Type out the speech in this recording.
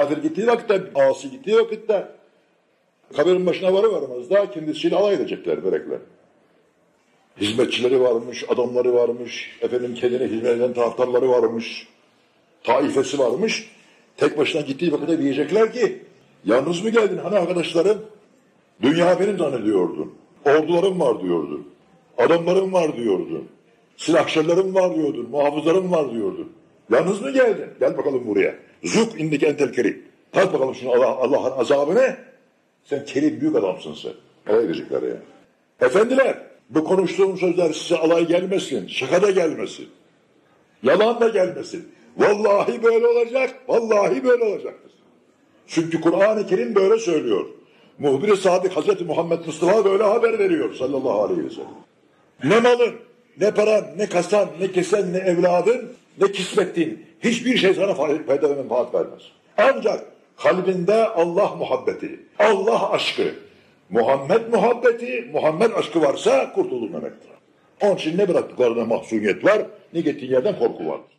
kafir gittiği vakitte, asi gittiği vakitte kabirin başına varı varmaz da kendisiyle alay edecekler melekler. Hizmetçileri varmış, adamları varmış, efendim kendine hizmet eden taraftarları varmış, taifesi varmış. Tek başına gittiği vakitte diyecekler ki, yalnız mı geldin hani arkadaşlarım? Dünya benim zannediyordun. Ordularım var diyordun. Adamlarım var diyordun. Silahşerlerim var diyordun. Muhafızlarım var diyordun. Yalnız mı geldin? Gel bakalım buraya. Zuk indik entel kerim. Tat bakalım şunu Allah, Allah'ın azabı ne? Sen kerim büyük adamsın sen. Alay edecekler ya. Efendiler bu konuştuğum sözler size alay gelmesin. Şaka da gelmesin. Yalan da gelmesin. Vallahi böyle olacak. Vallahi böyle olacaktır. Çünkü Kur'an-ı Kerim böyle söylüyor. Muhbir-i Sadık Hazreti Muhammed Mustafa böyle haber veriyor sallallahu aleyhi ve sellem. Ne malın, ne paran, ne kasan, ne kesen, ne evladın, ne kismettin. Hiçbir şey sana fayda ve menfaat vermez. Ancak kalbinde Allah muhabbeti, Allah aşkı, Muhammed muhabbeti, Muhammed aşkı varsa kurtulur demektir. Onun için ne bıraktıklarına mahzuniyet var, ne gittiğin yerden korku vardır.